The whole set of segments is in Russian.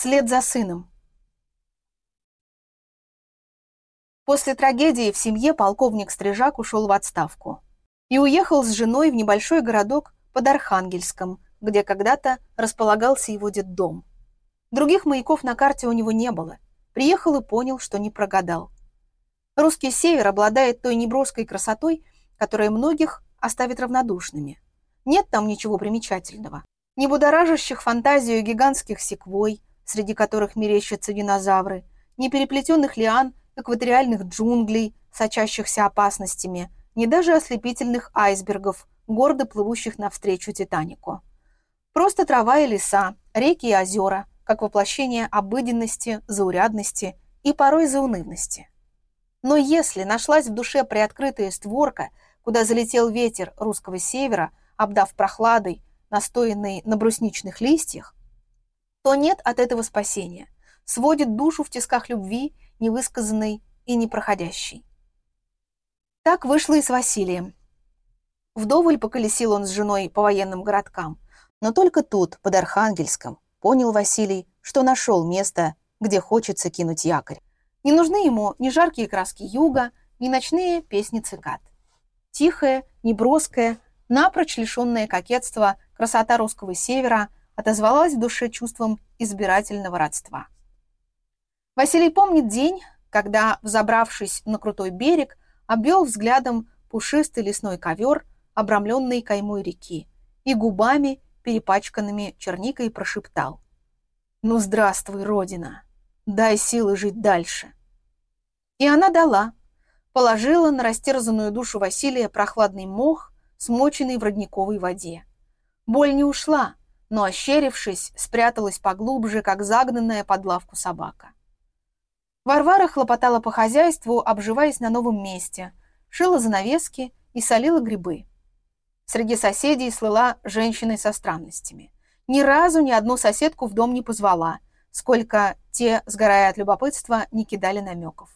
Вслед за сыном. После трагедии в семье полковник Стрижак ушел в отставку и уехал с женой в небольшой городок под Архангельском, где когда-то располагался его детдом. Других маяков на карте у него не было. Приехал и понял, что не прогадал. Русский север обладает той неброской красотой, которая многих оставит равнодушными. Нет там ничего примечательного. Не будоражащих фантазию гигантских секвой, среди которых мерещатся динозавры, ни переплетенных лиан экваториальных джунглей, сочащихся опасностями, ни даже ослепительных айсбергов, гордо плывущих навстречу Титанику. Просто трава и леса, реки и озера, как воплощение обыденности, заурядности и порой заунывности. Но если нашлась в душе приоткрытая створка, куда залетел ветер русского севера, обдав прохладой, настоянной на брусничных листьях, то нет от этого спасения, сводит душу в тисках любви, невысказанной и непроходящей. Так вышло и с Василием. Вдоволь поколесил он с женой по военным городкам, но только тут, под Архангельском, понял Василий, что нашел место, где хочется кинуть якорь. Не нужны ему ни жаркие краски юга, ни ночные песни цикад. Тихая, неброская, напрочь лишенная кокетства красота русского севера отозвалась в душе чувством избирательного родства. Василий помнит день, когда, взобравшись на крутой берег, обвел взглядом пушистый лесной ковер, обрамленный каймой реки, и губами, перепачканными черникой, прошептал. «Ну, здравствуй, Родина! Дай силы жить дальше!» И она дала, положила на растерзанную душу Василия прохладный мох, смоченный в родниковой воде. Боль не ушла, но, ощерившись, спряталась поглубже, как загнанная под лавку собака. Варвара хлопотала по хозяйству, обживаясь на новом месте, шила занавески и солила грибы. Среди соседей слыла женщиной со странностями. Ни разу ни одну соседку в дом не позвала, сколько те, сгорая от любопытства, не кидали намеков.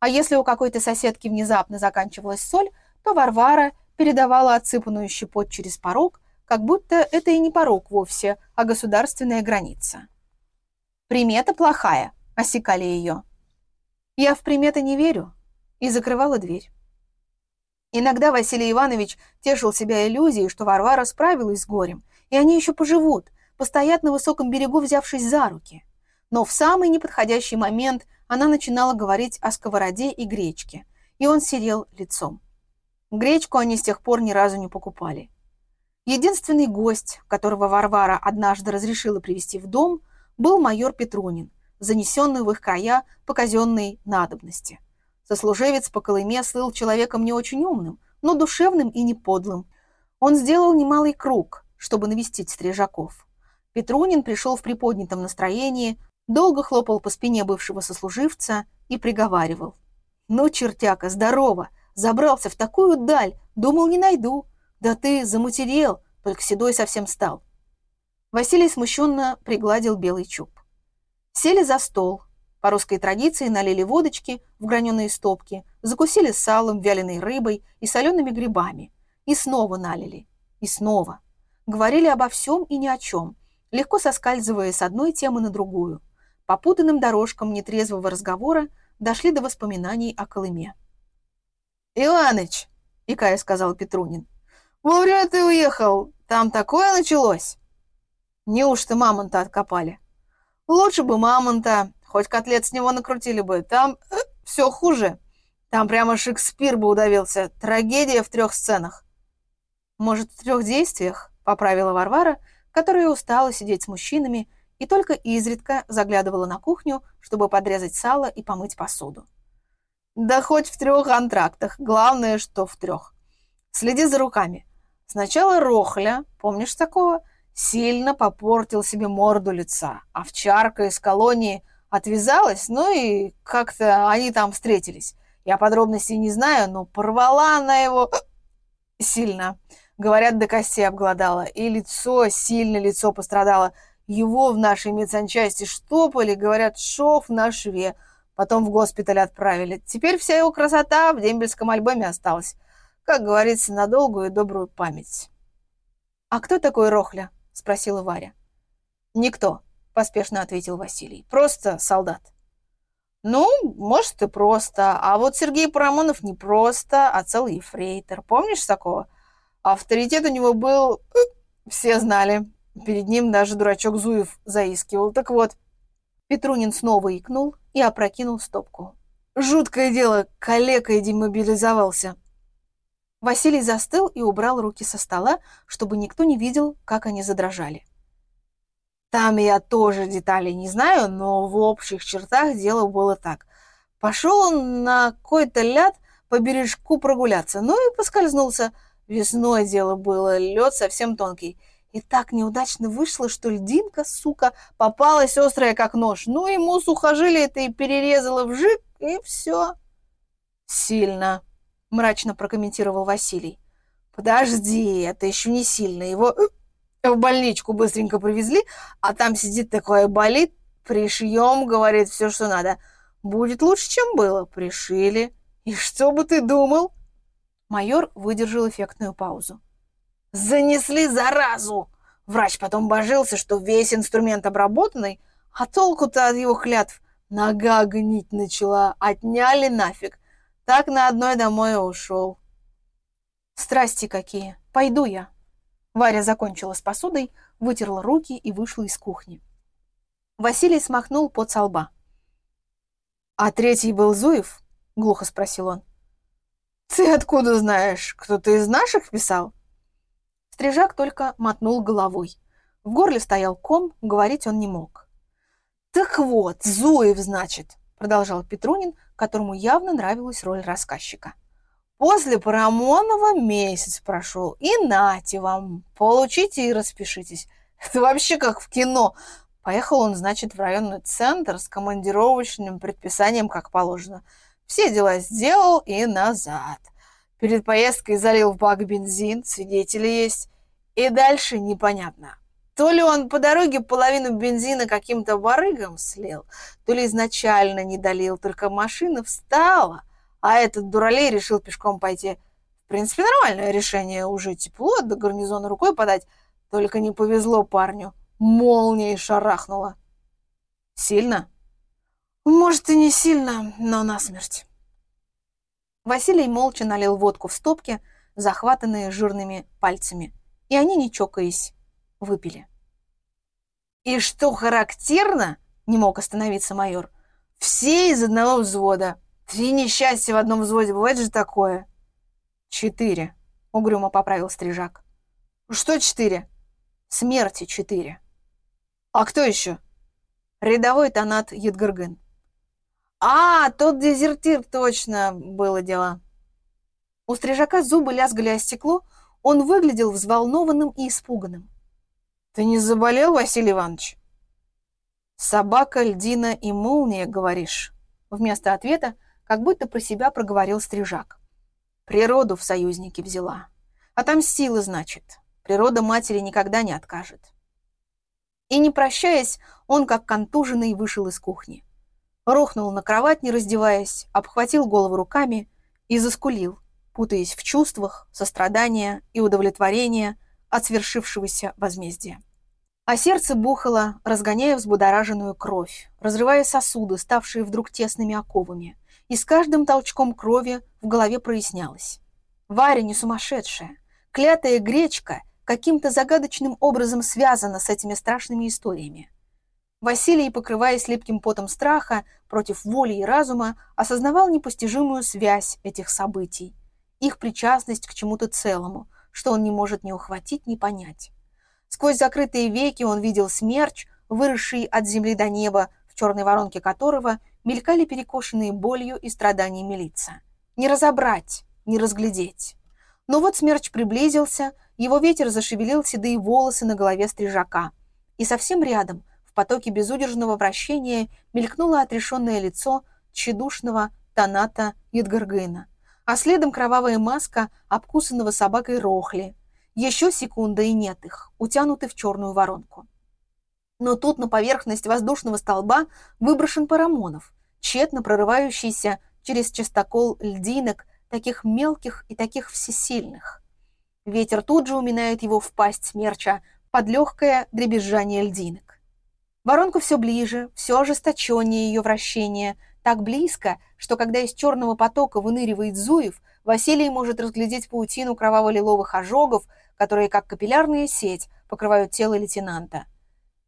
А если у какой-то соседки внезапно заканчивалась соль, то Варвара передавала отсыпанную щепот через порог, как будто это и не порог вовсе, а государственная граница. «Примета плохая», — осекали ее. Я в приметы не верю и закрывала дверь. Иногда Василий Иванович тешил себя иллюзией, что Варвара справилась с горем, и они еще поживут, постоят на высоком берегу, взявшись за руки. Но в самый неподходящий момент она начинала говорить о сковороде и гречке, и он сидел лицом. Гречку они с тех пор ни разу не покупали. Единственный гость, которого Варвара однажды разрешила привести в дом, был майор Петрунин, занесенную в их края по казенной надобности. Сослужевец по Колыме слыл человеком не очень умным, но душевным и не подлым. Он сделал немалый круг, чтобы навестить стрижаков. Петрунин пришел в приподнятом настроении, долго хлопал по спине бывшего сослуживца и приговаривал. «Ну, чертяка, здорово! Забрался в такую даль, думал, не найду. Да ты заматерел, только седой совсем стал». Василий смущенно пригладил белый чуб. Сели за стол. По русской традиции налили водочки в граненые стопки, закусили салом, вяленой рыбой и солеными грибами. И снова налили. И снова. Говорили обо всем и ни о чем, легко соскальзывая с одной темы на другую. По путанным дорожкам нетрезвого разговора дошли до воспоминаний о Колыме. «Иваныч!» — икая сказал Петрунин. «Вовремя ты уехал, там такое началось!» «Неужто мамонта откопали?» Лучше бы мамонта, хоть котлет с него накрутили бы. Там э, все хуже. Там прямо Шекспир бы удавился. Трагедия в трех сценах. Может, в трех действиях? Поправила Варвара, которая устала сидеть с мужчинами и только изредка заглядывала на кухню, чтобы подрезать сало и помыть посуду. Да хоть в трех антрактах. Главное, что в трех. Следи за руками. Сначала Рохля, помнишь такого? сильно попортил себе морду лица. Овчарка из колонии отвязалась, ну и как-то они там встретились. Я подробностей не знаю, но порвала она его сильно. Говорят, до костей обглодала. И лицо, сильно лицо пострадало. Его в нашей медсанчасти штопали, говорят, шов на шве. Потом в госпиталь отправили. Теперь вся его красота в дембельском альбоме осталась. Как говорится, на долгую и добрую память. «А кто такой Рохля?» спросила Варя. «Никто», — поспешно ответил Василий. «Просто солдат». «Ну, может, и просто. А вот Сергей Парамонов не просто, а целый ефрейтор. Помнишь такого? Авторитет у него был... Э, все знали. Перед ним даже дурачок Зуев заискивал. Так вот, Петрунин снова икнул и опрокинул стопку. Жуткое дело, калекой демобилизовался. Василий застыл и убрал руки со стола, чтобы никто не видел, как они задрожали. Там я тоже деталей не знаю, но в общих чертах дело было так. Пошел он на какой-то ляд по бережку прогуляться, ну и поскользнулся. Весной дело было, лед совсем тонкий. И так неудачно вышло, что льдинка, сука, попалась острая как нож. Ну, ему сухожилие это и перерезало вжик, и все. Сильно, мрачно прокомментировал Василий. Подожди, это еще не сильно. Его в больничку быстренько привезли, а там сидит такое болит, пришьем, говорит, все, что надо. Будет лучше, чем было. Пришили. И что бы ты думал? Майор выдержал эффектную паузу. Занесли заразу! Врач потом божился, что весь инструмент обработанный, а толку-то от его клятв нога гнить начала, отняли нафиг. Так на одной домой и ушел. Страсти какие. Пойду я. Варя закончила с посудой, вытерла руки и вышла из кухни. Василий смахнул под со лба. «А третий был Зуев?» — глухо спросил он. «Ты откуда знаешь? Кто-то из наших писал?» Стрижак только мотнул головой. В горле стоял ком, говорить он не мог. «Так вот, Зуев, значит», — продолжал Петрунин, которому явно нравилась роль рассказчика. После Парамонова месяц прошел, и нате вам, получите и распишитесь. Это вообще как в кино. Поехал он, значит, в районный центр с командировочным предписанием, как положено. Все дела сделал и назад. Перед поездкой залил в бак бензин, свидетели есть. И дальше непонятно. То ли он по дороге половину бензина каким-то барыгам слил, то ли изначально не долил, только машина встала, а этот дуралей решил пешком пойти. В принципе, нормальное решение. Уже тепло, до гарнизона рукой подать. Только не повезло парню. Молнией шарахнула. Сильно? Может, и не сильно, но насмерть. Василий молча налил водку в стопки, захватанные жирными пальцами, и они, не чокаясь, выпили. «И что характерно?» — не мог остановиться майор. «Все из одного взвода. Три несчастья в одном взводе, бывает же такое. Четыре, угрюмо поправил Стрижак. Что четыре? Смерти четыре. А кто еще? Рядовой Танат Едгаргын. А, тот дезертир, точно, было дело. У Стрижака зубы лязгали о стекло, он выглядел взволнованным и испуганным. Ты не заболел, Василий Иванович? Собака, льдина и молния, говоришь? Вместо ответа как будто про себя проговорил Стрижак. Природу в союзники взяла. А там силы, значит. Природа матери никогда не откажет. И не прощаясь, он, как контуженный, вышел из кухни. Рухнул на кровать, не раздеваясь, обхватил голову руками и заскулил, путаясь в чувствах, сострадания и удовлетворения от свершившегося возмездия. А сердце бухало, разгоняя взбудораженную кровь, разрывая сосуды, ставшие вдруг тесными оковами, и с каждым толчком крови в голове прояснялось. Варя не сумасшедшая. Клятая гречка каким-то загадочным образом связана с этими страшными историями. Василий, покрываясь липким потом страха, против воли и разума, осознавал непостижимую связь этих событий, их причастность к чему-то целому, что он не может ни ухватить, ни понять. Сквозь закрытые веки он видел смерч, выросший от земли до неба, в черной воронке которого мелькали перекошенные болью и страданиями лица. Не разобрать, не разглядеть. Но вот смерч приблизился, его ветер зашевелил седые волосы на голове стрижака. И совсем рядом, в потоке безудержного вращения, мелькнуло отрешенное лицо тщедушного Таната Едгаргына, а следом кровавая маска обкусанного собакой Рохли. Еще секунда и нет их, утянуты в черную воронку. Но тут на поверхность воздушного столба выброшен Парамонов, тщетно прорывающийся через частокол льдинок, таких мелких и таких всесильных. Ветер тут же уминает его в пасть смерча под легкое дребезжание льдинок. Воронка все ближе, все ожесточеннее ее вращение, так близко, что когда из черного потока выныривает Зуев, Василий может разглядеть паутину кроваво-лиловых ожогов, которые, как капиллярная сеть, покрывают тело лейтенанта.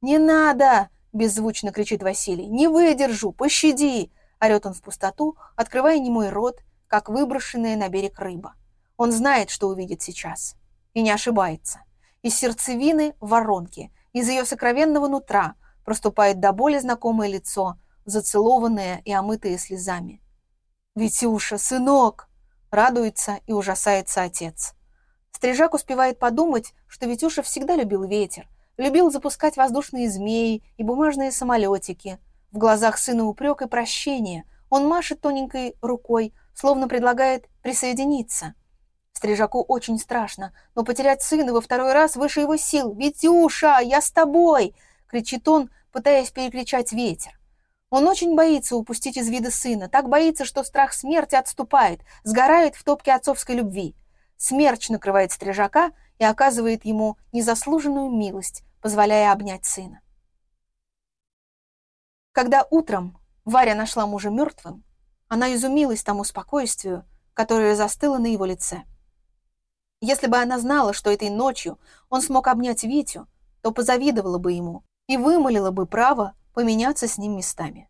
«Не надо!» — беззвучно кричит Василий. «Не выдержу! Пощади!» — орет он в пустоту, открывая немой рот, как выброшенная на берег рыба. Он знает, что увидит сейчас. И не ошибается. Из сердцевины воронки, из ее сокровенного нутра проступает до боли знакомое лицо, зацелованное и омытое слезами. «Витюша, сынок!» — радуется и ужасается отец. Стрижак успевает подумать, что Витюша всегда любил ветер, любил запускать воздушные змеи и бумажные самолетики. В глазах сына упрек и прощение. Он машет тоненькой рукой, словно предлагает присоединиться. Стрижаку очень страшно, но потерять сына во второй раз выше его сил. «Витюша, я с тобой!» — кричит он, пытаясь перекричать ветер. Он очень боится упустить из вида сына, так боится, что страх смерти отступает, сгорает в топке отцовской любви. Смерч накрывает стрижака и оказывает ему незаслуженную милость, позволяя обнять сына. Когда утром Варя нашла мужа мертвым, она изумилась тому спокойствию, которое застыло на его лице. Если бы она знала, что этой ночью он смог обнять Витю, то позавидовала бы ему и вымолила бы право поменяться с ним местами.